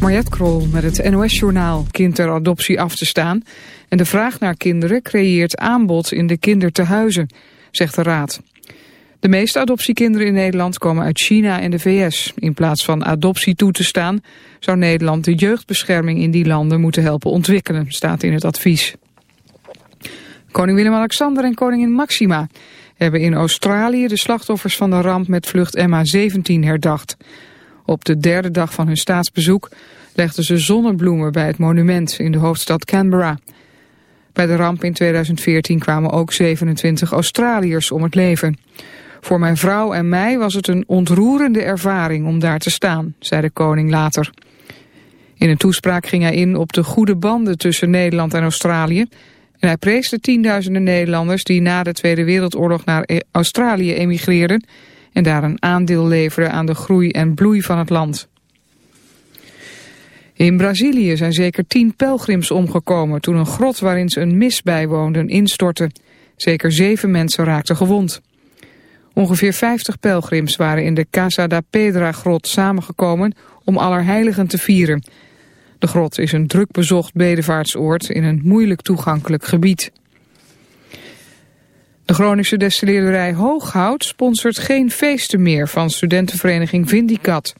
Mariette Krol met het NOS-journaal kind ter adoptie af te staan... en de vraag naar kinderen creëert aanbod in de kindertehuizen, zegt de Raad. De meeste adoptiekinderen in Nederland komen uit China en de VS. In plaats van adoptie toe te staan... zou Nederland de jeugdbescherming in die landen moeten helpen ontwikkelen, staat in het advies. Koning Willem-Alexander en koningin Maxima hebben in Australië de slachtoffers van de ramp met vlucht MH17 herdacht... Op de derde dag van hun staatsbezoek legden ze zonnebloemen bij het monument in de hoofdstad Canberra. Bij de ramp in 2014 kwamen ook 27 Australiërs om het leven. Voor mijn vrouw en mij was het een ontroerende ervaring om daar te staan, zei de koning later. In een toespraak ging hij in op de goede banden tussen Nederland en Australië... en hij prees de tienduizenden Nederlanders die na de Tweede Wereldoorlog naar Australië emigreerden en daar een aandeel leveren aan de groei en bloei van het land. In Brazilië zijn zeker tien pelgrims omgekomen toen een grot waarin ze een mis bijwoonden instortte. Zeker zeven mensen raakten gewond. Ongeveer 50 pelgrims waren in de Casa da Pedra grot samengekomen om Allerheiligen te vieren. De grot is een druk bezocht bedevaartsoord in een moeilijk toegankelijk gebied. De Groningse destilleerderij Hooghout sponsort geen feesten meer van studentenvereniging Vindicat.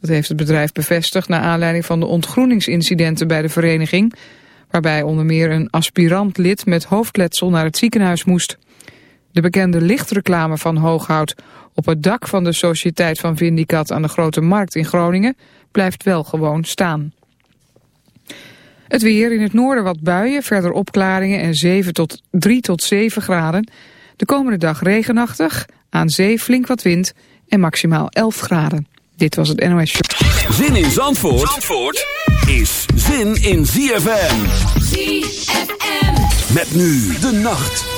Dat heeft het bedrijf bevestigd naar aanleiding van de ontgroeningsincidenten bij de vereniging, waarbij onder meer een aspirant lid met hoofdletsel naar het ziekenhuis moest. De bekende lichtreclame van Hooghout op het dak van de Sociëteit van Vindicat aan de Grote Markt in Groningen blijft wel gewoon staan. Het weer in het noorden wat buien, verder opklaringen en 7 tot 3 tot 7 graden. De komende dag regenachtig, aan zee flink wat wind en maximaal 11 graden. Dit was het NOS Show. Zin in Zandvoort, Zandvoort is zin in ZFM. ZFM. Met nu de nacht.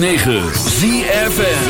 106.9 ZFN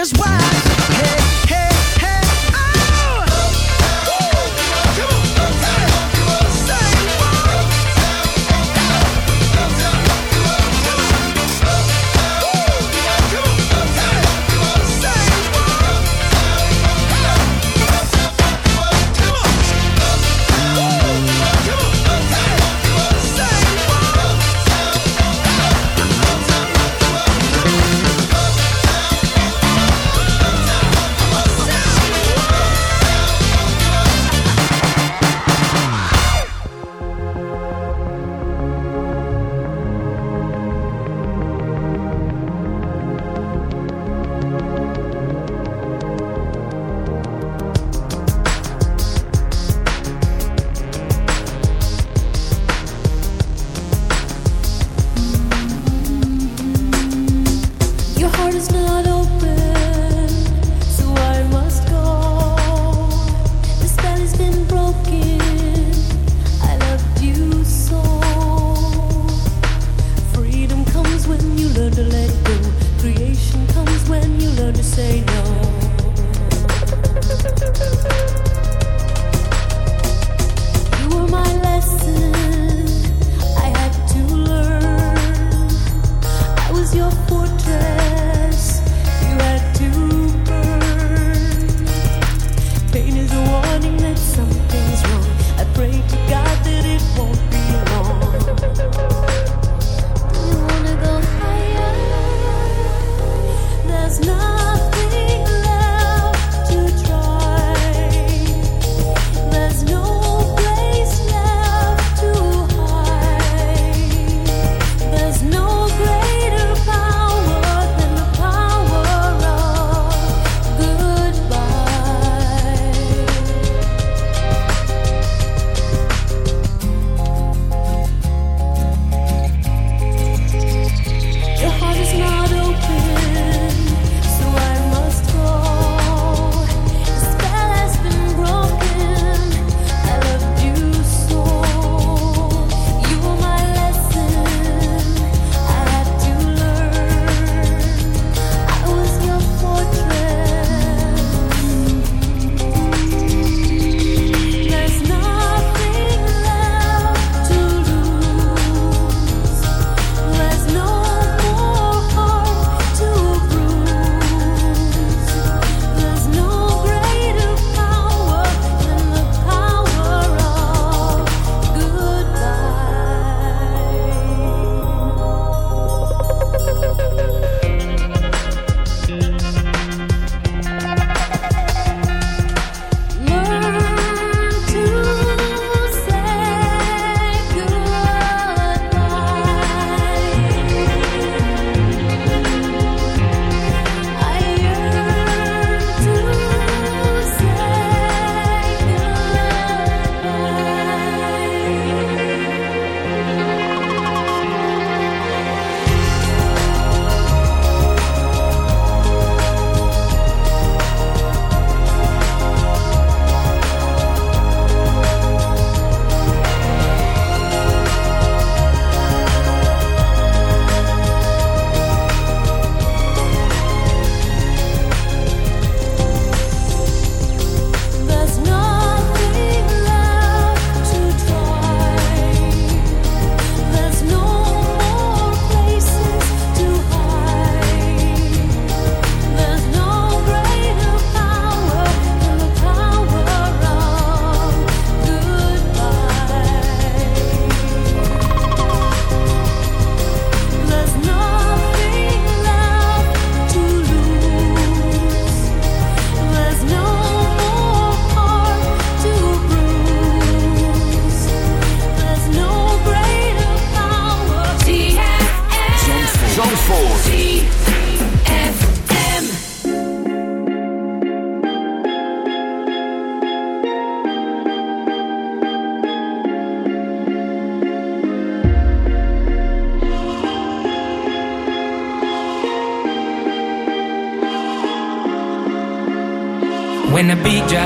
just watch.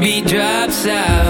heartbeat drops out.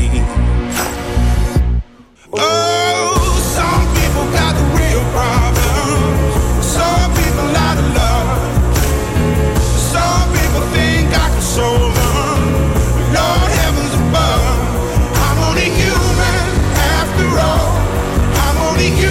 I'm